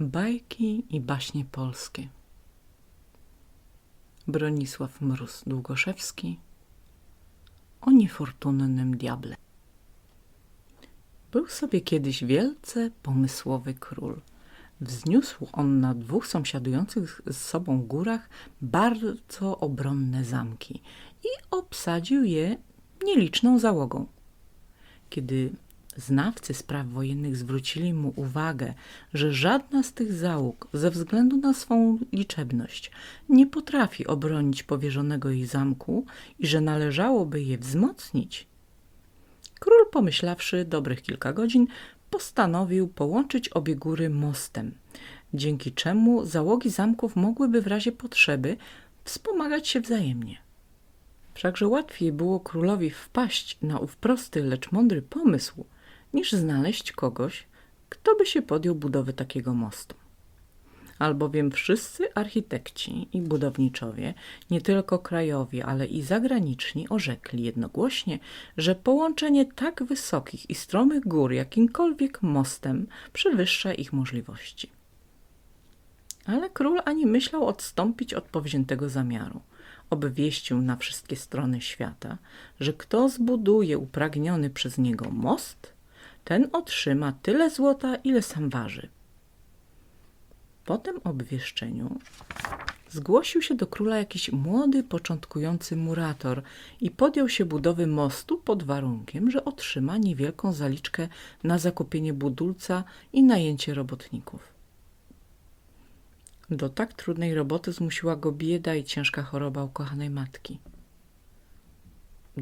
Bajki i baśnie polskie Bronisław Mróz Długoszewski O niefortunnym diable Był sobie kiedyś wielce pomysłowy król. Wzniósł on na dwóch sąsiadujących z sobą górach bardzo obronne zamki i obsadził je nieliczną załogą. Kiedy Znawcy spraw wojennych zwrócili mu uwagę, że żadna z tych załóg ze względu na swą liczebność nie potrafi obronić powierzonego jej zamku i że należałoby je wzmocnić. Król, pomyślawszy dobrych kilka godzin, postanowił połączyć obie góry mostem, dzięki czemu załogi zamków mogłyby w razie potrzeby wspomagać się wzajemnie. Wszakże łatwiej było królowi wpaść na ów prosty, lecz mądry pomysł – niż znaleźć kogoś, kto by się podjął budowy takiego mostu. Albowiem wszyscy architekci i budowniczowie, nie tylko krajowi, ale i zagraniczni, orzekli jednogłośnie, że połączenie tak wysokich i stromych gór jakimkolwiek mostem przewyższa ich możliwości. Ale król ani myślał odstąpić od powziętego zamiaru. Obwieścił na wszystkie strony świata, że kto zbuduje upragniony przez niego most – ten otrzyma tyle złota, ile sam waży. Po tym obwieszczeniu zgłosił się do króla jakiś młody, początkujący murator i podjął się budowy mostu pod warunkiem, że otrzyma niewielką zaliczkę na zakupienie budulca i najęcie robotników. Do tak trudnej roboty zmusiła go bieda i ciężka choroba ukochanej matki.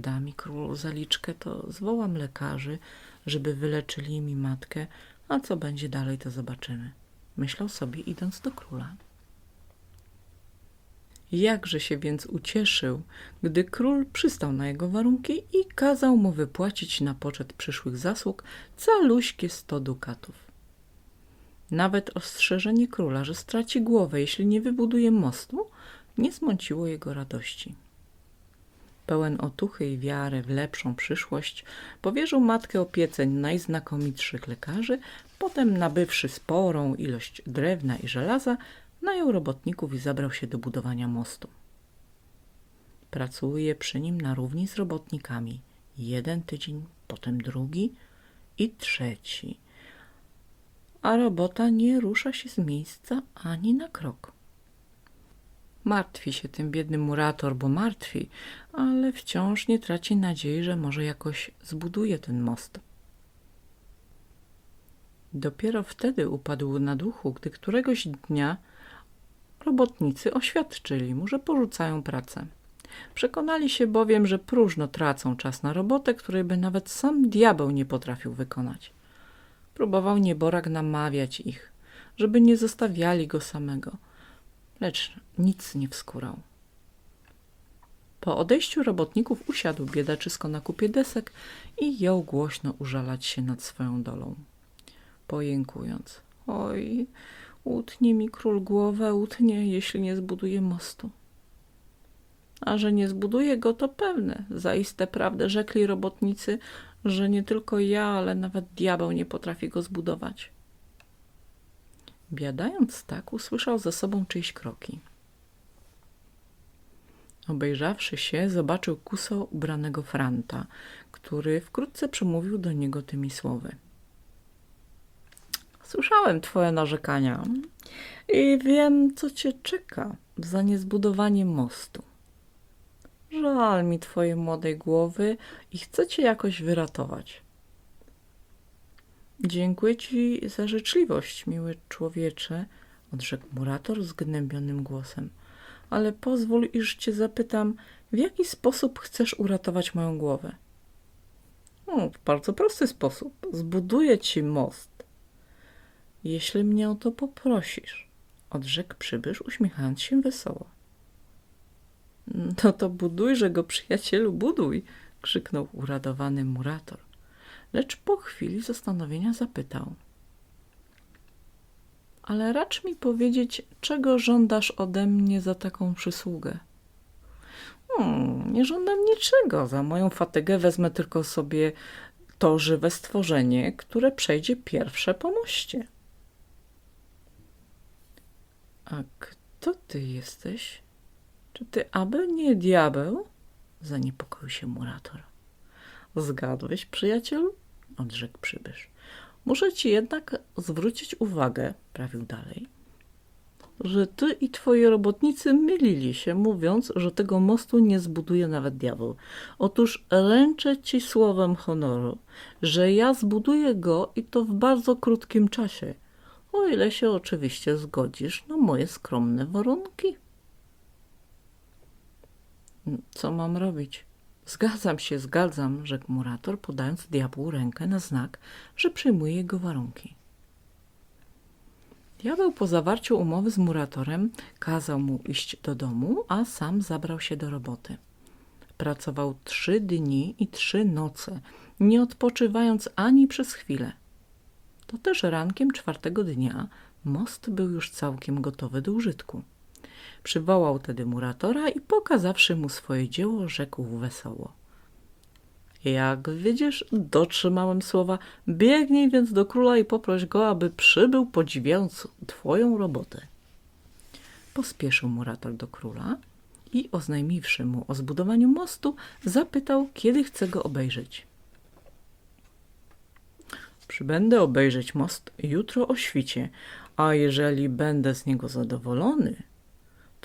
Da mi król zaliczkę, to zwołam lekarzy, żeby wyleczyli mi matkę, a co będzie dalej, to zobaczymy. Myślał sobie, idąc do króla. Jakże się więc ucieszył, gdy król przystał na jego warunki i kazał mu wypłacić na poczet przyszłych zasług caluśkie sto dukatów. Nawet ostrzeżenie króla, że straci głowę, jeśli nie wybuduje mostu, nie zmąciło jego radości pełen otuchy i wiary w lepszą przyszłość, powierzył matkę opiece najznakomitszych lekarzy, potem nabywszy sporą ilość drewna i żelaza, najął robotników i zabrał się do budowania mostu. Pracuje przy nim na równi z robotnikami. Jeden tydzień, potem drugi i trzeci. A robota nie rusza się z miejsca ani na krok. Martwi się tym biedny murator, bo martwi, ale wciąż nie traci nadziei, że może jakoś zbuduje ten most. Dopiero wtedy upadł na duchu, gdy któregoś dnia robotnicy oświadczyli mu, że porzucają pracę. Przekonali się bowiem, że próżno tracą czas na robotę, której by nawet sam diabeł nie potrafił wykonać. Próbował nieborak namawiać ich, żeby nie zostawiali go samego – lecz nic nie wskórał. Po odejściu robotników usiadł biedaczysko na kupie desek i jął głośno użalać się nad swoją dolą. Pojękując, oj, utnie mi król głowę, utnie, jeśli nie zbuduje mostu. A że nie zbuduje go, to pewne, zaiste prawdę rzekli robotnicy, że nie tylko ja, ale nawet diabeł nie potrafi go zbudować. Biadając tak, usłyszał za sobą czyjeś kroki. Obejrzawszy się, zobaczył kuso ubranego Franta, który wkrótce przemówił do niego tymi słowy. Słyszałem twoje narzekania i wiem, co cię czeka za niezbudowanie mostu. Żal mi twojej młodej głowy i chcę cię jakoś wyratować. Dziękuję ci za życzliwość, miły człowiecze, odrzekł murator zgnębionym głosem. Ale pozwól, iż cię zapytam, w jaki sposób chcesz uratować moją głowę? O, w bardzo prosty sposób. Zbuduję ci most. Jeśli mnie o to poprosisz, odrzekł przybysz, uśmiechając się wesoło. No to budujże go, przyjacielu, buduj, krzyknął uradowany murator lecz po chwili zastanowienia zapytał. Ale racz mi powiedzieć, czego żądasz ode mnie za taką przysługę? Hmm, nie żądam niczego. Za moją fatygę wezmę tylko sobie to żywe stworzenie, które przejdzie pierwsze po moście. A kto ty jesteś? Czy ty aby nie diabeł? Zaniepokoił się murator. Zgadłeś, przyjacielu? Odrzekł przybysz. Muszę ci jednak zwrócić uwagę, prawił dalej, że ty i twoi robotnicy mylili się, mówiąc, że tego mostu nie zbuduje nawet diabeł. Otóż ręczę ci słowem honoru, że ja zbuduję go i to w bardzo krótkim czasie, o ile się oczywiście zgodzisz na moje skromne warunki. Co mam robić? Zgadzam się, zgadzam, rzekł murator, podając diabłu rękę na znak, że przyjmuje jego warunki. Diabeł po zawarciu umowy z muratorem kazał mu iść do domu, a sam zabrał się do roboty. Pracował trzy dni i trzy noce, nie odpoczywając ani przez chwilę. To też rankiem czwartego dnia most był już całkiem gotowy do użytku. Przywołał tedy muratora i pokazawszy mu swoje dzieło, rzekł wesoło. Jak widzisz, dotrzymałem słowa. Biegnij więc do króla i poproś go, aby przybył, podziwiając twoją robotę. Pospieszył murator do króla i oznajmiwszy mu o zbudowaniu mostu, zapytał, kiedy chce go obejrzeć. Przybędę obejrzeć most jutro o świcie, a jeżeli będę z niego zadowolony,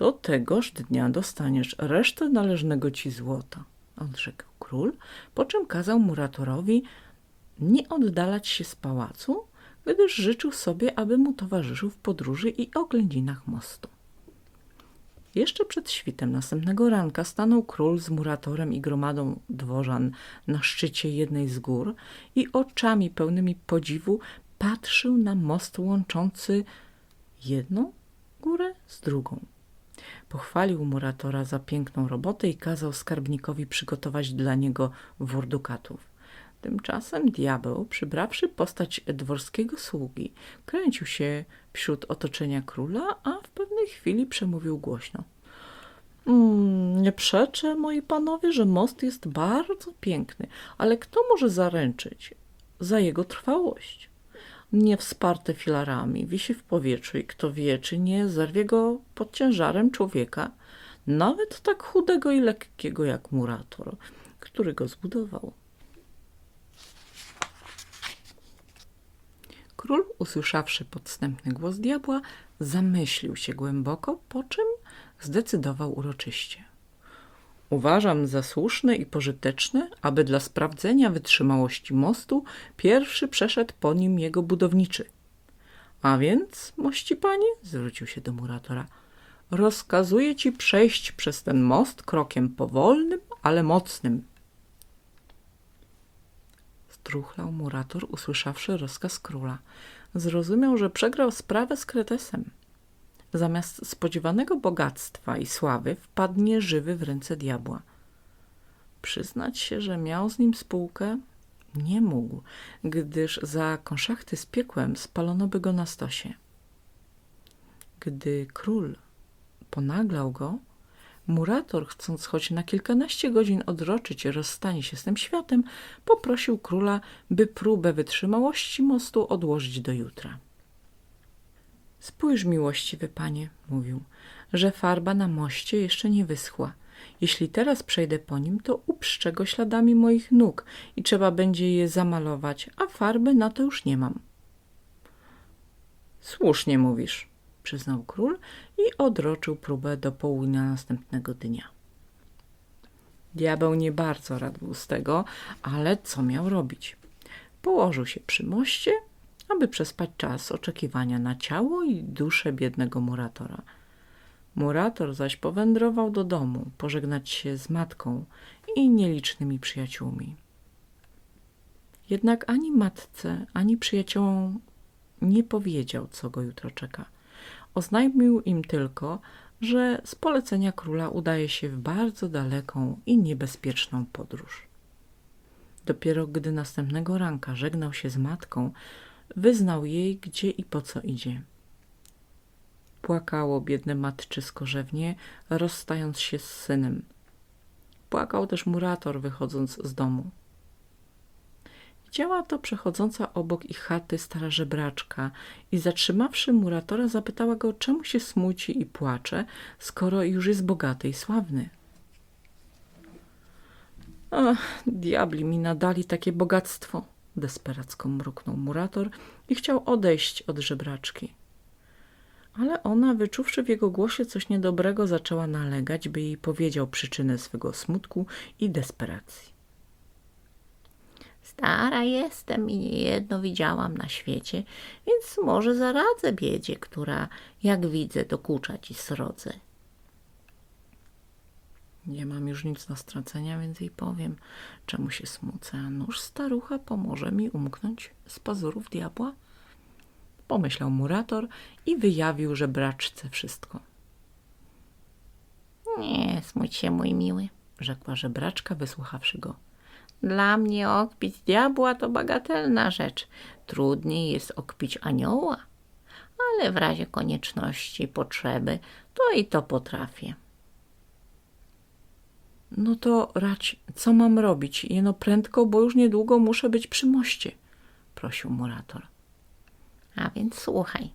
to tegoż dnia dostaniesz resztę należnego ci złota, odrzekł król, po czym kazał muratorowi nie oddalać się z pałacu, gdyż życzył sobie, aby mu towarzyszył w podróży i oględzinach mostu. Jeszcze przed świtem następnego ranka stanął król z muratorem i gromadą dworzan na szczycie jednej z gór i oczami pełnymi podziwu patrzył na most łączący jedną górę z drugą. Pochwalił muratora za piękną robotę i kazał skarbnikowi przygotować dla niego wór dukatów. Tymczasem diabeł, przybrawszy postać dworskiego sługi, kręcił się wśród otoczenia króla, a w pewnej chwili przemówił głośno. Mm, nie przeczę, moi panowie, że most jest bardzo piękny, ale kto może zaręczyć za jego trwałość? Nie wsparte filarami, wisi w powietrzu i kto wie, czy nie zerwie go pod ciężarem człowieka, nawet tak chudego i lekkiego jak murator, który go zbudował. Król, usłyszawszy podstępny głos diabła, zamyślił się głęboko, po czym zdecydował uroczyście. Uważam za słuszne i pożyteczne, aby dla sprawdzenia wytrzymałości mostu pierwszy przeszedł po nim jego budowniczy. A więc, mości panie, zwrócił się do muratora, rozkazuję ci przejść przez ten most krokiem powolnym, ale mocnym. Struchlał murator, usłyszawszy rozkaz króla. Zrozumiał, że przegrał sprawę z kretesem. Zamiast spodziewanego bogactwa i sławy wpadnie żywy w ręce diabła. Przyznać się, że miał z nim spółkę? Nie mógł, gdyż za konszachty z piekłem spalono by go na stosie. Gdy król ponaglał go, Murator, chcąc choć na kilkanaście godzin odroczyć rozstanie się z tym światem, poprosił króla, by próbę wytrzymałości mostu odłożyć do jutra. Spójrz, miłościwy panie, mówił, że farba na moście jeszcze nie wyschła. Jeśli teraz przejdę po nim, to uprzczę go śladami moich nóg i trzeba będzie je zamalować, a farby na to już nie mam. Słusznie mówisz, przyznał król i odroczył próbę do południa następnego dnia. Diabeł nie bardzo radł z tego, ale co miał robić? Położył się przy moście aby przespać czas oczekiwania na ciało i duszę biednego muratora. Murator zaś powędrował do domu, pożegnać się z matką i nielicznymi przyjaciółmi. Jednak ani matce, ani przyjaciołom nie powiedział, co go jutro czeka. Oznajmił im tylko, że z polecenia króla udaje się w bardzo daleką i niebezpieczną podróż. Dopiero gdy następnego ranka żegnał się z matką, wyznał jej, gdzie i po co idzie. Płakało biedne matczysko rzewnie, rozstając się z synem. Płakał też murator, wychodząc z domu. Widziała to przechodząca obok ich chaty stara żebraczka i zatrzymawszy muratora zapytała go, czemu się smuci i płacze, skoro już jest bogaty i sławny. Ach, diabli mi nadali takie bogactwo, desperacko mruknął murator i chciał odejść od żebraczki. Ale ona, wyczuwszy w jego głosie coś niedobrego, zaczęła nalegać, by jej powiedział przyczynę swego smutku i desperacji. Stara jestem i niejedno widziałam na świecie, więc może zaradzę biedzie, która, jak widzę, dokucza ci srodze. Nie mam już nic do stracenia, więc jej powiem, czemu się smucę. A nóż starucha pomoże mi umknąć z pazurów diabła? Pomyślał murator i wyjawił żebraczce wszystko. Nie smuć się, mój miły, Rzekła żebraczka, wysłuchawszy go. Dla mnie okpić diabła to bagatelna rzecz. Trudniej jest okpić anioła, ale w razie konieczności, potrzeby, to i to potrafię. No to rać, co mam robić? Jeno prędko, bo już niedługo muszę być przy moście, prosił murator. A więc słuchaj,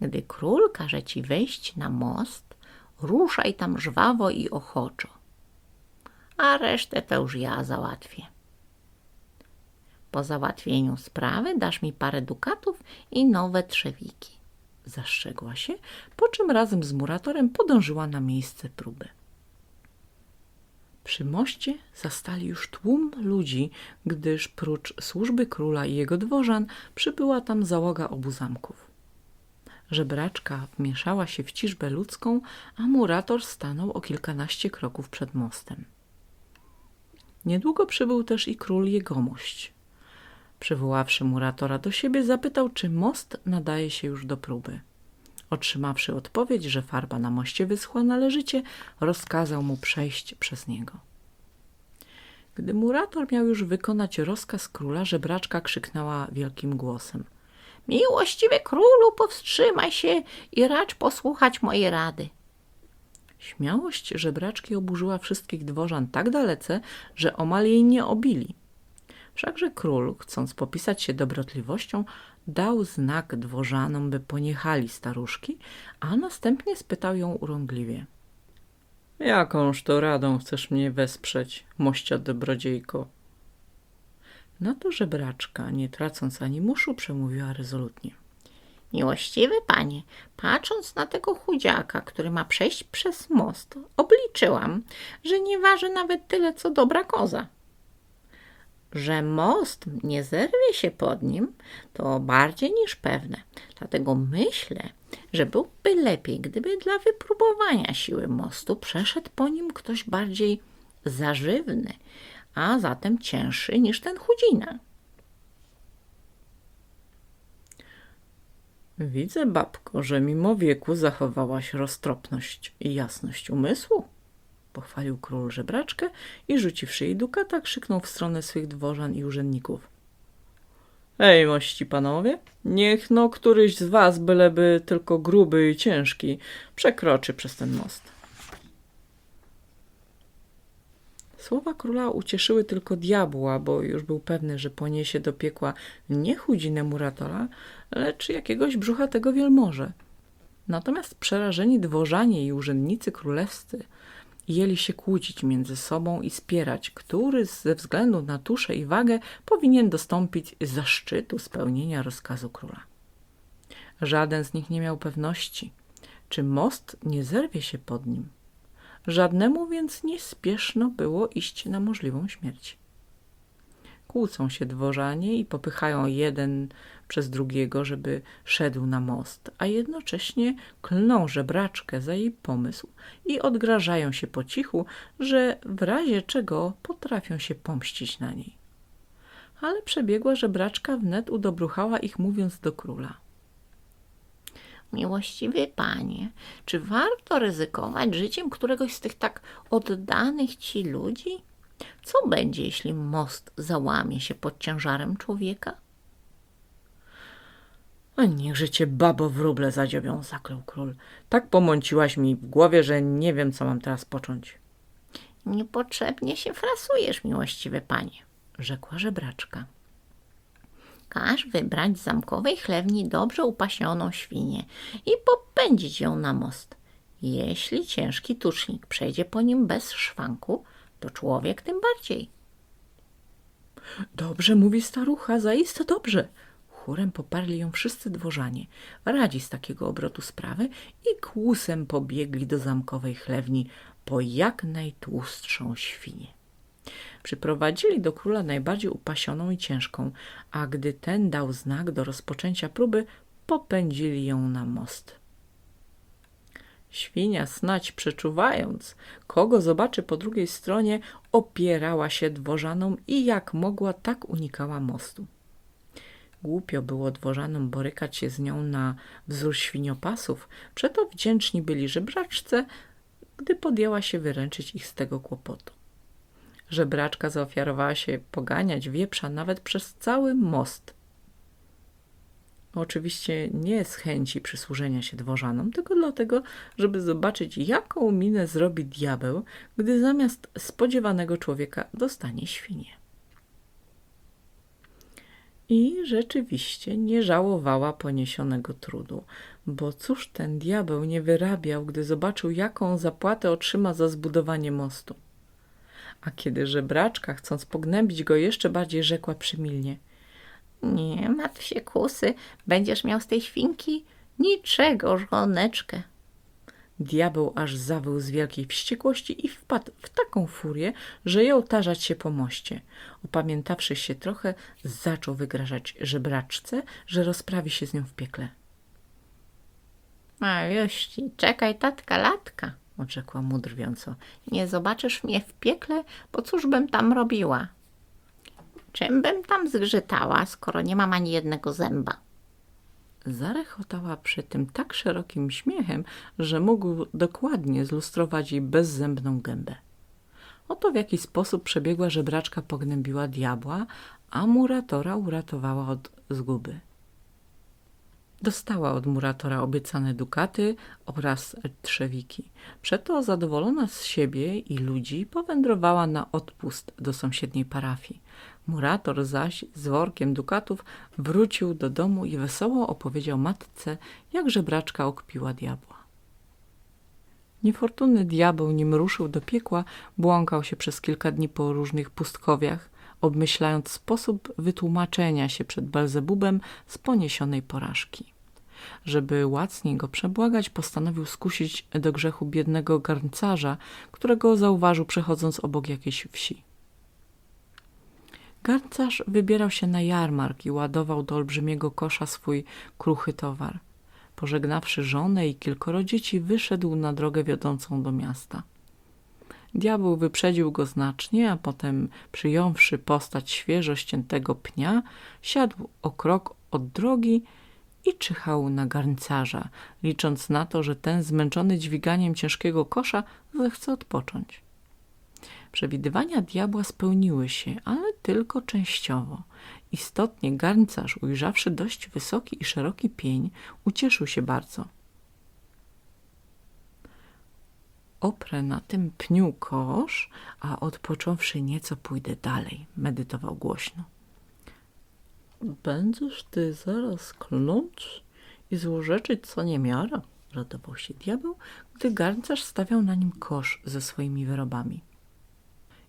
gdy król każe ci wejść na most, ruszaj tam żwawo i ochoczo, a resztę to już ja załatwię. Po załatwieniu sprawy dasz mi parę dukatów i nowe trzewiki. Zastrzegła się, po czym razem z muratorem podążyła na miejsce próby. Przy moście zastali już tłum ludzi, gdyż prócz służby króla i jego dworzan przybyła tam załoga obu zamków. Żebraczka wmieszała się w ciżbę ludzką, a murator stanął o kilkanaście kroków przed mostem. Niedługo przybył też i król jegomość. Przywoławszy muratora do siebie, zapytał, czy most nadaje się już do próby. Otrzymawszy odpowiedź, że farba na moście wyschła należycie, rozkazał mu przejść przez niego. Gdy murator miał już wykonać rozkaz króla, żebraczka krzyknęła wielkim głosem. Miłościwy królu, powstrzymaj się i racz posłuchać mojej rady. Śmiałość żebraczki oburzyła wszystkich dworzan tak dalece, że omal jej nie obili. Wszakże król, chcąc popisać się dobrotliwością, dał znak dworzanom, by poniechali staruszki, a następnie spytał ją urągliwie. Jakąż to radą chcesz mnie wesprzeć, mościa dobrodziejko? Na to żebraczka, nie tracąc ani muszu, przemówiła rezolutnie. Miłościwy panie, patrząc na tego chudziaka, który ma przejść przez most, obliczyłam, że nie waży nawet tyle, co dobra koza. Że most nie zerwie się pod nim, to bardziej niż pewne. Dlatego myślę, że byłby lepiej, gdyby dla wypróbowania siły mostu przeszedł po nim ktoś bardziej zażywny, a zatem cięższy niż ten chudzina. Widzę, babko, że mimo wieku zachowałaś roztropność i jasność umysłu. Pochwalił król żebraczkę i rzuciwszy jej dukata, krzyknął w stronę swych dworzan i urzędników. Ej, mości panowie, niech no któryś z was, byleby tylko gruby i ciężki, przekroczy przez ten most. Słowa króla ucieszyły tylko diabła, bo już był pewny, że poniesie do piekła nie chudzinę muratora, lecz jakiegoś brzuchatego wielmoże. Natomiast przerażeni dworzanie i urzędnicy królewscy jęli się kłócić między sobą i spierać, który ze względu na tuszę i wagę powinien dostąpić zaszczytu spełnienia rozkazu króla. Żaden z nich nie miał pewności, czy most nie zerwie się pod nim. Żadnemu więc nie spieszno było iść na możliwą śmierć. Kłócą się dworzanie i popychają jeden przez drugiego, żeby szedł na most, a jednocześnie klną żebraczkę za jej pomysł i odgrażają się po cichu, że w razie czego potrafią się pomścić na niej. Ale przebiegła żebraczka wnet udobruchała ich, mówiąc do króla. Miłościwy panie, czy warto ryzykować życiem któregoś z tych tak oddanych ci ludzi? Co będzie, jeśli most załamie się pod ciężarem człowieka? A niechże cię babo wróble zadziobią, zaklął król. Tak pomąciłaś mi w głowie, że nie wiem, co mam teraz począć. Niepotrzebnie się frasujesz, miłościwy panie. Rzekła żebraczka. Każ wybrać z zamkowej chlewni dobrze upaśnioną świnię i popędzić ją na most. Jeśli ciężki tucznik przejdzie po nim bez szwanku, to człowiek tym bardziej. Dobrze mówi starucha, zaiste dobrze. Chórem poparli ją wszyscy dworzanie, radzi z takiego obrotu sprawy i kłusem pobiegli do zamkowej chlewni po jak najtłustszą świnię. Przyprowadzili do króla najbardziej upasioną i ciężką, a gdy ten dał znak do rozpoczęcia próby, popędzili ją na most. Świnia, snać przeczuwając, kogo zobaczy po drugiej stronie, opierała się dworzanom i jak mogła, tak unikała mostu. Głupio było dworzanom borykać się z nią na wzór świniopasów, przeto wdzięczni byli żebraczce, gdy podjęła się wyręczyć ich z tego kłopotu. Żebraczka zaofiarowała się poganiać wieprza nawet przez cały most. Oczywiście nie z chęci przysłużenia się dworzanom, tylko dlatego, żeby zobaczyć, jaką minę zrobi diabeł, gdy zamiast spodziewanego człowieka dostanie świnię. I rzeczywiście nie żałowała poniesionego trudu, bo cóż ten diabeł nie wyrabiał, gdy zobaczył, jaką zapłatę otrzyma za zbudowanie mostu. A kiedy żebraczka, chcąc pognębić go jeszcze bardziej, rzekła przymilnie – Nie martw się, kusy, będziesz miał z tej świnki niczego, żoneczkę. Diabeł aż zawył z wielkiej wściekłości i wpadł w taką furię, że jął tarzać się po moście. Opamiętawszy się trochę, zaczął wygrażać żebraczce, że rozprawi się z nią w piekle. A już ci, czekaj tatka latka, odrzekła mu drwiąco. Nie zobaczysz mnie w piekle, bo cóż bym tam robiła? Czym bym tam zgrzytała, skoro nie mam ani jednego zęba? Zarechotała przy tym tak szerokim śmiechem, że mógł dokładnie zlustrować jej bezzębną gębę. Oto w jaki sposób przebiegła żebraczka pognębiła diabła, a muratora uratowała od zguby. Dostała od muratora obiecane dukaty oraz trzewiki. Przeto zadowolona z siebie i ludzi powędrowała na odpust do sąsiedniej parafii. Murator zaś z workiem dukatów wrócił do domu i wesoło opowiedział matce, jak żebraczka okpiła diabła. Niefortunny diabeł, nim ruszył do piekła, błąkał się przez kilka dni po różnych pustkowiach, obmyślając sposób wytłumaczenia się przed Belzebubem z poniesionej porażki. Żeby łacniej go przebłagać, postanowił skusić do grzechu biednego garncarza, którego zauważył przechodząc obok jakiejś wsi. Garncarz wybierał się na jarmark i ładował do olbrzymiego kosza swój kruchy towar. Pożegnawszy żonę i kilkoro dzieci, wyszedł na drogę wiodącą do miasta. Diabeł wyprzedził go znacznie, a potem, przyjąwszy postać świeżo ściętego pnia, siadł o krok od drogi i czyhał na garncarza, licząc na to, że ten zmęczony dźwiganiem ciężkiego kosza zechce odpocząć. Przewidywania diabła spełniły się, ale tylko częściowo. Istotnie garncarz, ujrzawszy dość wysoki i szeroki pień, ucieszył się bardzo. Oprę na tym pniu kosz, a odpocząwszy nieco pójdę dalej, medytował głośno. Będziesz ty zaraz kląć i złorzeczyć co niemiara, radował się diabeł, gdy garncarz stawiał na nim kosz ze swoimi wyrobami.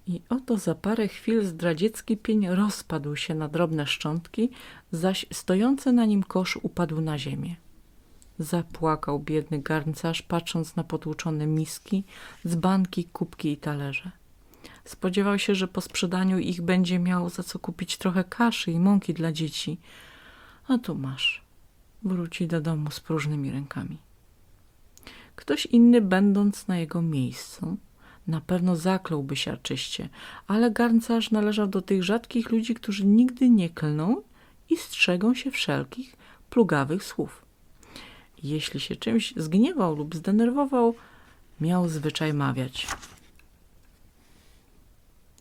I oto za parę chwil zdradziecki pień rozpadł się na drobne szczątki, zaś stojący na nim kosz upadł na ziemię. Zapłakał biedny garncarz, patrząc na potłuczone miski, dzbanki, kubki i talerze. Spodziewał się, że po sprzedaniu ich będzie miał za co kupić trochę kaszy i mąki dla dzieci. A tu masz. Wróci do domu z próżnymi rękami. Ktoś inny, będąc na jego miejscu, na pewno zakląłby się arczyście, ale garncarz należał do tych rzadkich ludzi, którzy nigdy nie klną i strzegą się wszelkich plugawych słów. Jeśli się czymś zgniewał lub zdenerwował, miał zwyczaj mawiać.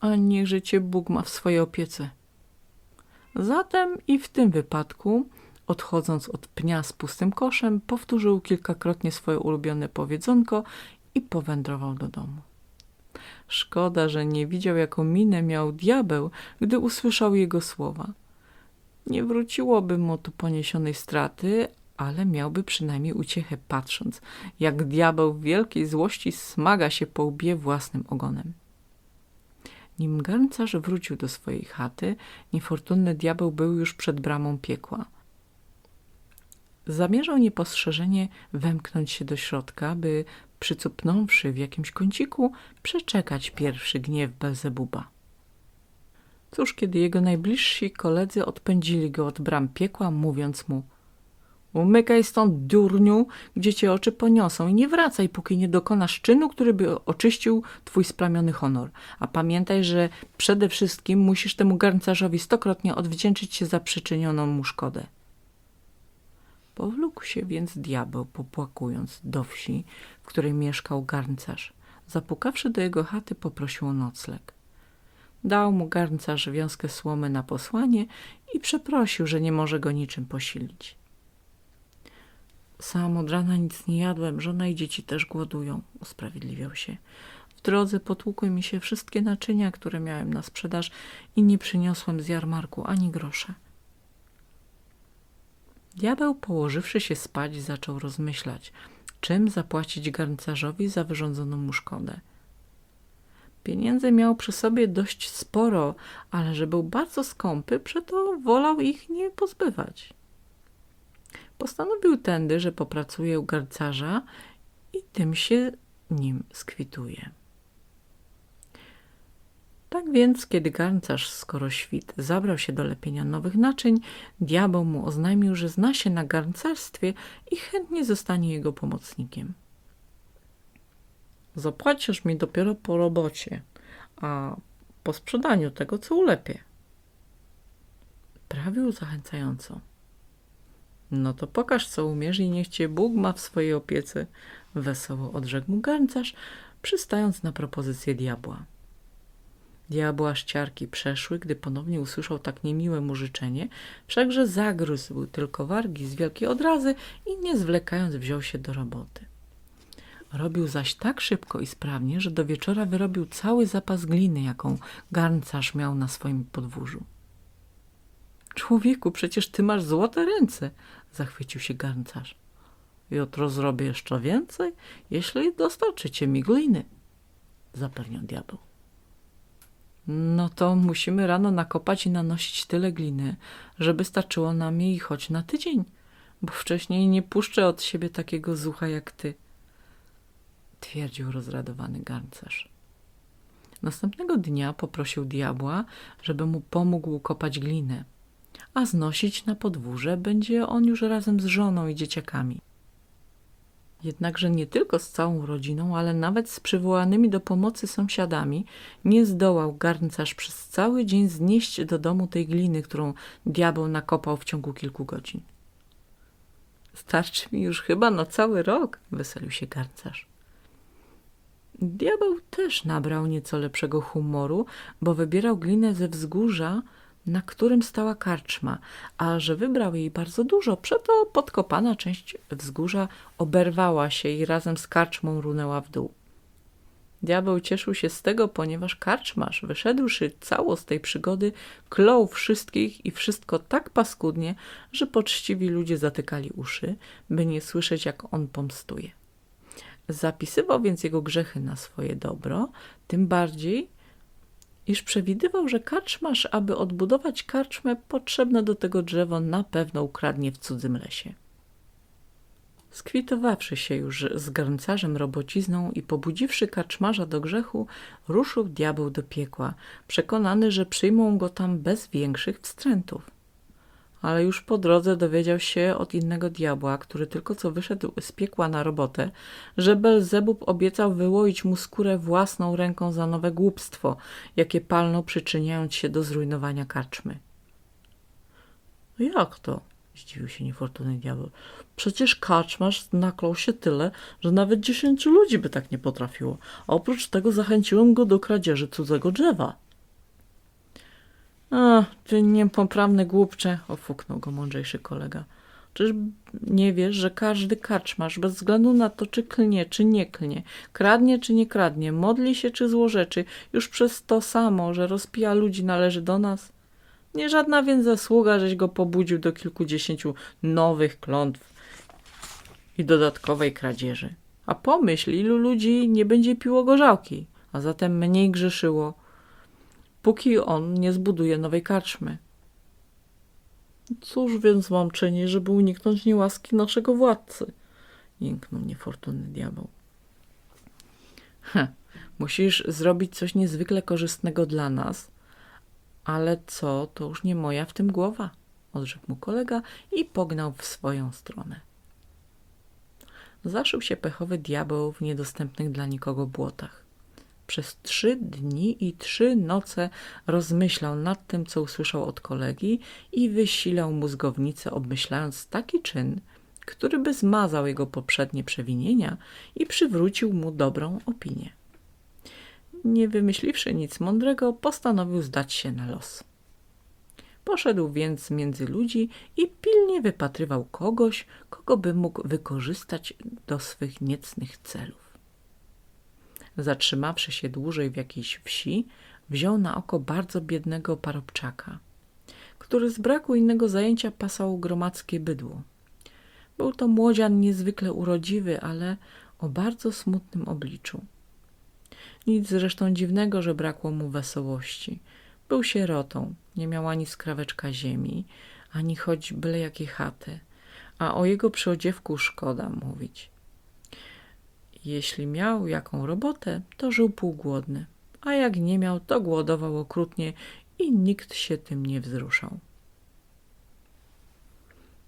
A niechże cię Bóg ma w swojej opiece. Zatem i w tym wypadku, odchodząc od pnia z pustym koszem, powtórzył kilkakrotnie swoje ulubione powiedzonko i powędrował do domu. Szkoda, że nie widział, jaką minę miał diabeł, gdy usłyszał jego słowa. Nie wróciłoby mu tu poniesionej straty, ale miałby przynajmniej uciechę patrząc, jak diabeł w wielkiej złości smaga się po łbie własnym ogonem. Nim garncarz wrócił do swojej chaty, niefortunny diabeł był już przed bramą piekła. Zamierzał niepostrzeżenie wemknąć się do środka, by przycupnąwszy w jakimś kąciku, przeczekać pierwszy gniew Belzebuba. Cóż, kiedy jego najbliżsi koledzy odpędzili go od bram piekła, mówiąc mu Umykaj stąd, durniu, gdzie cię oczy poniosą i nie wracaj, póki nie dokonasz czynu, który by oczyścił twój splamiony honor. A pamiętaj, że przede wszystkim musisz temu garncarzowi stokrotnie odwdzięczyć się za przyczynioną mu szkodę. Powlókł się więc diabeł, popłakując do wsi, w której mieszkał garncarz. Zapukawszy do jego chaty, poprosił o nocleg. Dał mu garncarz wiązkę słomy na posłanie i przeprosił, że nie może go niczym posilić. Sam od rana nic nie jadłem, żona i dzieci też głodują, usprawiedliwiał się. W drodze potłukły mi się wszystkie naczynia, które miałem na sprzedaż i nie przyniosłem z jarmarku ani grosza. Diabeł, położywszy się spać, zaczął rozmyślać, czym zapłacić garncarzowi za wyrządzoną mu szkodę. Pieniędzy miał przy sobie dość sporo, ale że był bardzo skąpy, przeto wolał ich nie pozbywać. Postanowił tędy, że popracuje u garcarza i tym się nim skwituje. Tak więc, kiedy garncarz, skoro świt, zabrał się do lepienia nowych naczyń, diabeł mu oznajmił, że zna się na garncarstwie i chętnie zostanie jego pomocnikiem. Zapłacisz mi dopiero po robocie, a po sprzedaniu tego, co ulepię. Prawił zachęcająco. No to pokaż, co umiesz i niech cię Bóg ma w swojej opiece, wesoło odrzekł mu garncarz, przystając na propozycję diabła. Diabła ciarki przeszły, gdy ponownie usłyszał tak niemiłe mu życzenie, wszakże zagryzł tylko wargi z wielkiej odrazy i nie zwlekając wziął się do roboty. Robił zaś tak szybko i sprawnie, że do wieczora wyrobił cały zapas gliny, jaką garncarz miał na swoim podwórzu. Człowieku, przecież ty masz złote ręce, zachwycił się garncarz. Jutro zrobię jeszcze więcej, jeśli dostarczycie mi gliny, zapewniał diabeł. No to musimy rano nakopać i nanosić tyle gliny, żeby starczyło nam jej choć na tydzień, bo wcześniej nie puszczę od siebie takiego zucha jak ty, twierdził rozradowany garncarz. Następnego dnia poprosił diabła, żeby mu pomógł kopać glinę, a znosić na podwórze będzie on już razem z żoną i dzieciakami. Jednakże nie tylko z całą rodziną, ale nawet z przywołanymi do pomocy sąsiadami nie zdołał garncarz przez cały dzień znieść do domu tej gliny, którą diabeł nakopał w ciągu kilku godzin. Starczy mi już chyba na cały rok, weselił się garncarz. Diabeł też nabrał nieco lepszego humoru, bo wybierał glinę ze wzgórza, na którym stała karczma, a że wybrał jej bardzo dużo, przeto podkopana część wzgórza oberwała się i razem z karczmą runęła w dół. Diabeł cieszył się z tego, ponieważ karczmarz, wyszedłszy cało z tej przygody, klął wszystkich i wszystko tak paskudnie, że poczciwi ludzie zatykali uszy, by nie słyszeć, jak on pomstuje. Zapisywał więc jego grzechy na swoje dobro, tym bardziej, iż przewidywał, że karczmarz, aby odbudować karczmę, potrzebne do tego drzewo na pewno ukradnie w cudzym lesie. Skwitowawszy się już z garncarzem robocizną i pobudziwszy karczmarza do grzechu, ruszył diabeł do piekła, przekonany, że przyjmą go tam bez większych wstrętów ale już po drodze dowiedział się od innego diabła, który tylko co wyszedł z piekła na robotę, że Belzebub obiecał wyłoić mu skórę własną ręką za nowe głupstwo, jakie palnął przyczyniając się do zrujnowania karczmy. Jak to? Zdziwił się niefortunny diabeł. Przecież karczmarz naklął się tyle, że nawet dziesięciu ludzi by tak nie potrafiło, a oprócz tego zachęciłem go do kradzieży cudzego drzewa. A, ty niepoprawny głupcze, ofuknął go mądrzejszy kolega. Czyż nie wiesz, że każdy karczmarz, bez względu na to, czy klnie, czy nie klnie, kradnie, czy nie kradnie, modli się, czy złorzeczy, już przez to samo, że rozpija ludzi należy do nas? Nie żadna więc zasługa, żeś go pobudził do kilkudziesięciu nowych klątw i dodatkowej kradzieży. A pomyśl, ilu ludzi nie będzie piło gorzałki, a zatem mniej grzeszyło, póki on nie zbuduje nowej karczmy. Cóż więc mam czynić, żeby uniknąć niełaski naszego władcy? Jęknął niefortunny diabeł. Heh, musisz zrobić coś niezwykle korzystnego dla nas, ale co, to już nie moja w tym głowa, odrzekł mu kolega i pognał w swoją stronę. Zaszył się pechowy diabeł w niedostępnych dla nikogo błotach. Przez trzy dni i trzy noce rozmyślał nad tym, co usłyszał od kolegi i wysilał mózgownicę, obmyślając taki czyn, który by zmazał jego poprzednie przewinienia i przywrócił mu dobrą opinię. Nie wymyśliwszy nic mądrego, postanowił zdać się na los. Poszedł więc między ludzi i pilnie wypatrywał kogoś, kogo by mógł wykorzystać do swych niecnych celów. Zatrzymawszy się dłużej w jakiejś wsi, wziął na oko bardzo biednego parobczaka, który z braku innego zajęcia pasał gromadzkie bydło. Był to młodzian niezwykle urodziwy, ale o bardzo smutnym obliczu. Nic zresztą dziwnego, że brakło mu wesołości. Był sierotą, nie miał ani skraweczka ziemi, ani choć byle jakiej chaty, a o jego przyodziewku szkoda mówić. Jeśli miał jaką robotę, to żył półgłodny, a jak nie miał, to głodował okrutnie i nikt się tym nie wzruszał.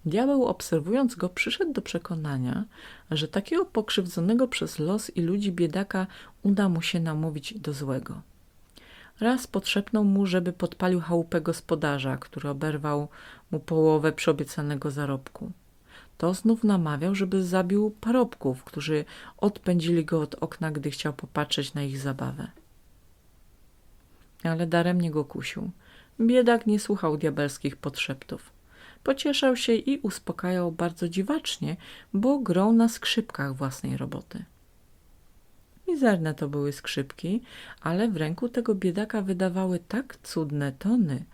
Diabeł, obserwując go, przyszedł do przekonania, że takiego pokrzywdzonego przez los i ludzi biedaka uda mu się namówić do złego. Raz podszepnął mu, żeby podpalił chałupę gospodarza, który oberwał mu połowę przyobiecanego zarobku. To znów namawiał, żeby zabił parobków, którzy odpędzili go od okna, gdy chciał popatrzeć na ich zabawę. Ale daremnie go kusił. Biedak nie słuchał diabelskich podszeptów. Pocieszał się i uspokajał bardzo dziwacznie, bo grał na skrzypkach własnej roboty. Mizerne to były skrzypki, ale w ręku tego biedaka wydawały tak cudne tony,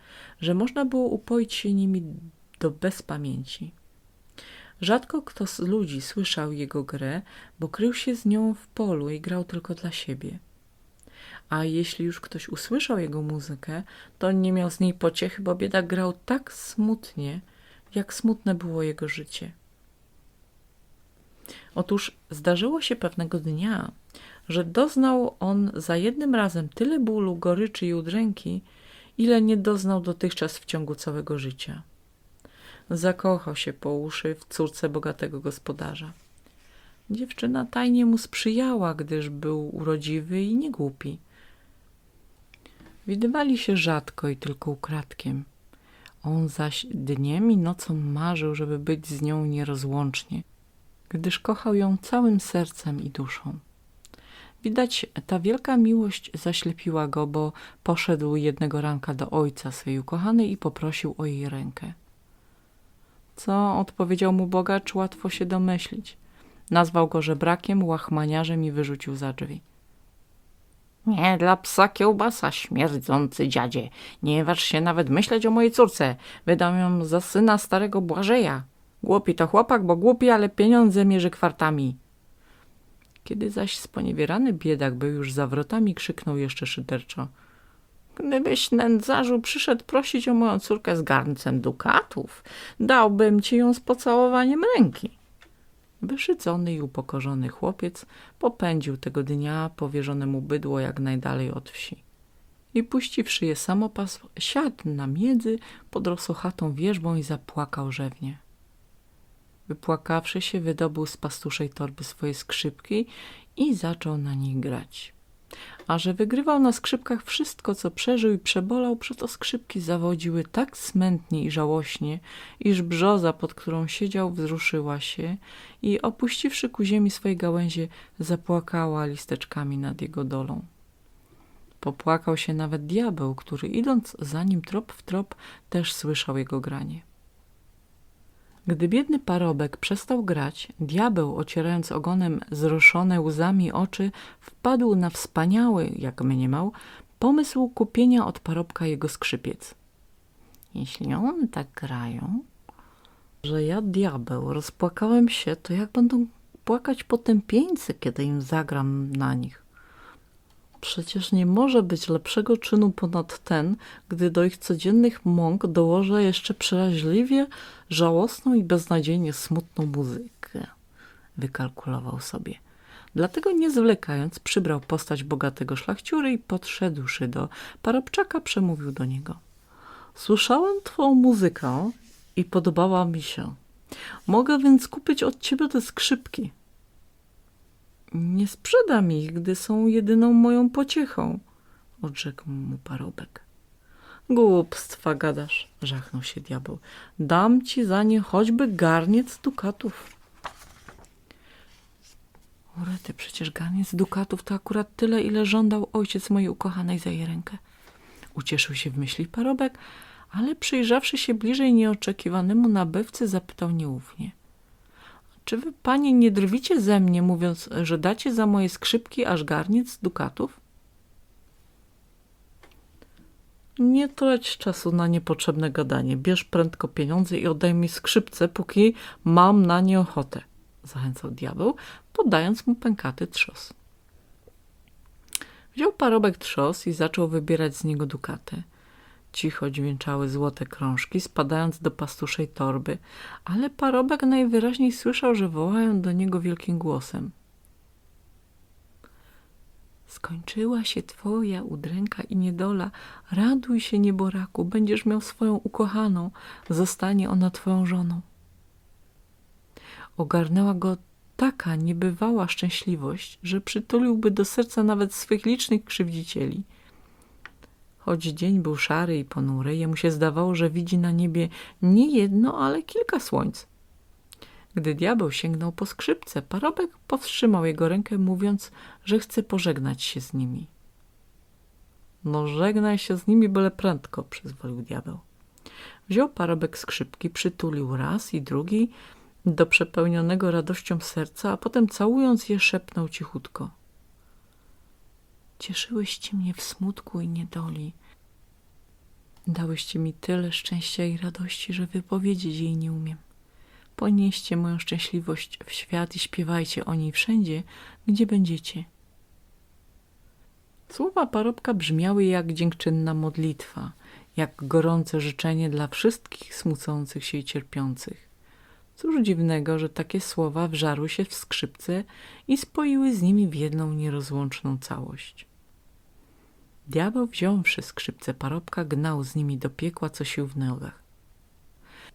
że można było upoić się nimi do bezpamięci. Rzadko kto z ludzi słyszał jego grę, bo krył się z nią w polu i grał tylko dla siebie. A jeśli już ktoś usłyszał jego muzykę, to nie miał z niej pociechy, bo biedak grał tak smutnie, jak smutne było jego życie. Otóż zdarzyło się pewnego dnia, że doznał on za jednym razem tyle bólu, goryczy i udręki, ile nie doznał dotychczas w ciągu całego życia. Zakochał się po uszy w córce bogatego gospodarza. Dziewczyna tajnie mu sprzyjała, gdyż był urodziwy i niegłupi. Widywali się rzadko i tylko ukradkiem. On zaś dniem i nocą marzył, żeby być z nią nierozłącznie, gdyż kochał ją całym sercem i duszą. Widać, ta wielka miłość zaślepiła go, bo poszedł jednego ranka do ojca swej ukochanej i poprosił o jej rękę. Co odpowiedział mu bogacz, łatwo się domyślić. Nazwał go żebrakiem, łachmaniarzem i wyrzucił za drzwi. Nie dla psa kiełbasa, śmierdzący dziadzie. Nie waż się nawet myśleć o mojej córce. Wydam ją za syna starego Błażeja. Głupi to chłopak, bo głupi, ale pieniądze mierzy kwartami. Kiedy zaś sponiewierany biedak był już za wrotami, krzyknął jeszcze szyderczo. Gdybyś nędzarzu przyszedł prosić o moją córkę z garncem dukatów, dałbym ci ją z pocałowaniem ręki. Wyszydzony i upokorzony chłopiec popędził tego dnia powierzone mu bydło jak najdalej od wsi. I puściwszy je samopas, siadł na miedzy pod rosochatą wierzbą i zapłakał rzewnie. Wypłakawszy się, wydobył z pastuszej torby swoje skrzypki i zaczął na nich grać. A że wygrywał na skrzypkach wszystko, co przeżył i przebolał, przeto skrzypki zawodziły tak smętnie i żałośnie, iż brzoza, pod którą siedział, wzruszyła się i opuściwszy ku ziemi swoje gałęzie, zapłakała listeczkami nad jego dolą. Popłakał się nawet diabeł, który idąc za nim trop w trop, też słyszał jego granie. Gdy biedny parobek przestał grać, diabeł, ocierając ogonem zroszone łzami oczy, wpadł na wspaniały, jak mniemał, pomysł kupienia od parobka jego skrzypiec. Jeśli one tak grają, Że ja, diabeł, rozpłakałem się, to jak będą płakać potępieńcy, kiedy im zagram na nich? Przecież nie może być lepszego czynu ponad ten, gdy do ich codziennych mąk dołożę jeszcze przeraźliwie żałosną i beznadziejnie smutną muzykę. Wykalkulował sobie. Dlatego nie zwlekając, przybrał postać bogatego szlachciury i podszedłszy do parobczaka, przemówił do niego. Słyszałem twą muzykę i podobała mi się. Mogę więc kupić od ciebie te skrzypki. Nie sprzedam ich, gdy są jedyną moją pociechą, odrzekł mu parobek. Głupstwa gadasz, żachnął się diabeł. Dam ci za nie choćby garniec dukatów. Urety, przecież garniec dukatów to akurat tyle, ile żądał ojciec mojej ukochanej za jej rękę. Ucieszył się w myśli parobek, ale przyjrzawszy się bliżej nieoczekiwanemu nabywcy, zapytał nieufnie. Czy wy, panie, nie drwicie ze mnie, mówiąc, że dacie za moje skrzypki aż garniec dukatów? Nie trać czasu na niepotrzebne gadanie. Bierz prędko pieniądze i oddaj mi skrzypce, póki mam na nie ochotę, zachęcał diabeł, podając mu pękaty trzos. Wziął parobek trzos i zaczął wybierać z niego dukaty. Cicho dźwięczały złote krążki, spadając do pastuszej torby, ale parobek najwyraźniej słyszał, że wołają do niego wielkim głosem. Skończyła się twoja udręka i niedola. Raduj się, nieboraku, będziesz miał swoją ukochaną. Zostanie ona twoją żoną. Ogarnęła go taka niebywała szczęśliwość, że przytuliłby do serca nawet swych licznych krzywdzicieli. Choć dzień był szary i ponury, jemu się zdawało, że widzi na niebie nie jedno, ale kilka słońc. Gdy diabeł sięgnął po skrzypce, parobek powstrzymał jego rękę, mówiąc, że chce pożegnać się z nimi. No żegnaj się z nimi byle prędko, przyzwolił diabeł. Wziął parobek skrzypki, przytulił raz i drugi do przepełnionego radością serca, a potem całując je szepnął cichutko. Cieszyłyście mnie w smutku i niedoli. Dałyście mi tyle szczęścia i radości, że wypowiedzieć jej nie umiem. Ponieście moją szczęśliwość w świat i śpiewajcie o niej wszędzie, gdzie będziecie. Słowa parobka brzmiały jak dziękczynna modlitwa, jak gorące życzenie dla wszystkich smucących się i cierpiących. Cóż dziwnego, że takie słowa wżarły się w skrzypce i spoiły z nimi w jedną nierozłączną całość. Diabeł wziąwszy skrzypce parobka, gnał z nimi do piekła co sił w nogach.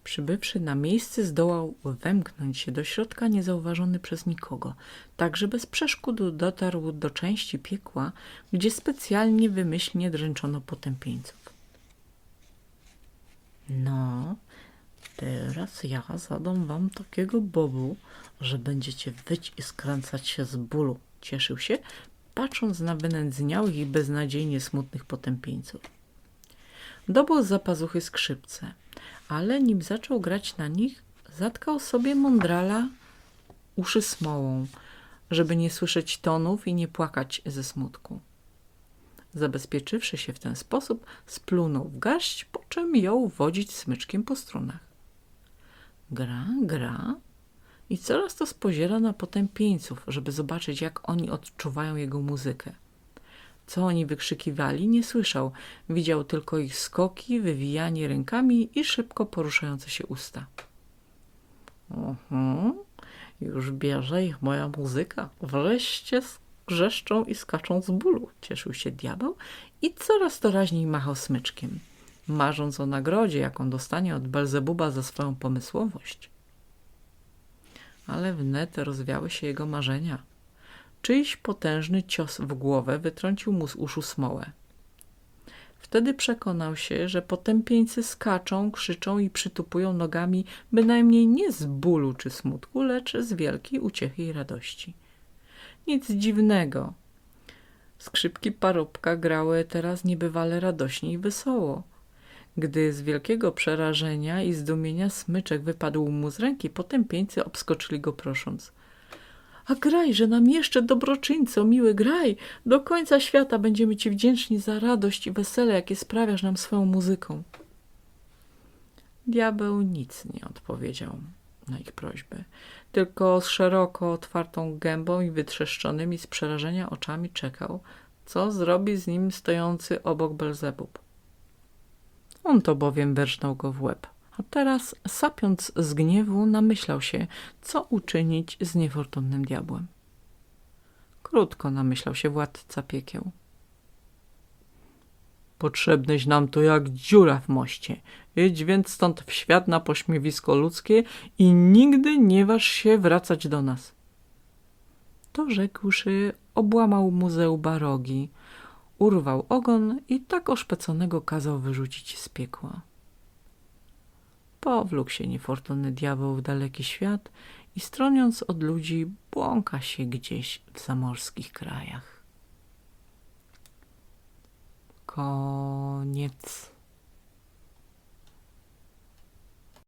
Przybywszy na miejsce, zdołał wemknąć się do środka niezauważony przez nikogo, tak że bez przeszkód dotarł do części piekła, gdzie specjalnie wymyślnie dręczono potępieńców. No, teraz ja zadam wam takiego bobu, że będziecie wyć i skręcać się z bólu. Cieszył się, patrząc na wynędzniałych i beznadziejnie smutnych potępieńców. Dobył z zapazuchy skrzypce, ale nim zaczął grać na nich, zatkał sobie mądrala uszy smołą, żeby nie słyszeć tonów i nie płakać ze smutku. Zabezpieczywszy się w ten sposób, splunął w garść, po czym jął wodzić smyczkiem po strunach. Gra, gra i coraz to spoziera na potępieńców, żeby zobaczyć, jak oni odczuwają jego muzykę. Co oni wykrzykiwali, nie słyszał. Widział tylko ich skoki, wywijanie rękami i szybko poruszające się usta. Oho, już bierze ich moja muzyka. Wreszcie grzeszczą i skaczą z bólu. Cieszył się diabeł i coraz doraźniej machał smyczkiem, marząc o nagrodzie, jaką dostanie od Belzebuba za swoją pomysłowość. Ale wnet rozwiały się jego marzenia. Czyjś potężny cios w głowę wytrącił mu z uszu smołę. Wtedy przekonał się, że potępieńcy skaczą, krzyczą i przytupują nogami bynajmniej nie z bólu czy smutku, lecz z wielkiej uciechy i radości. Nic dziwnego. Skrzypki parobka grały teraz niebywale radośnie i wesoło. Gdy z wielkiego przerażenia i zdumienia smyczek wypadł mu z ręki, potępieńcy obskoczyli go prosząc – a grajże nam jeszcze, dobroczyńco, miły, graj. Do końca świata będziemy ci wdzięczni za radość i wesele, jakie sprawiasz nam swoją muzyką. Diabeł nic nie odpowiedział na ich prośby, tylko z szeroko otwartą gębą i wytrzeszczonymi z przerażenia oczami czekał, co zrobi z nim stojący obok Belzebub. On to bowiem wyrżnął go w łeb, a teraz, sapiąc z gniewu, namyślał się, co uczynić z niefortunnym diabłem. Krótko namyślał się władca piekieł. Potrzebnyś nam to jak dziura w moście. Idź więc stąd w świat na pośmiewisko ludzkie i nigdy nie waż się wracać do nas. To rzekłszy, obłamał mu ze łba rogi, urwał ogon i tak oszpeconego kazał wyrzucić z piekła. Powlókł się niefortunny diabeł w daleki świat i stroniąc od ludzi błąka się gdzieś w zamorskich krajach. Koniec.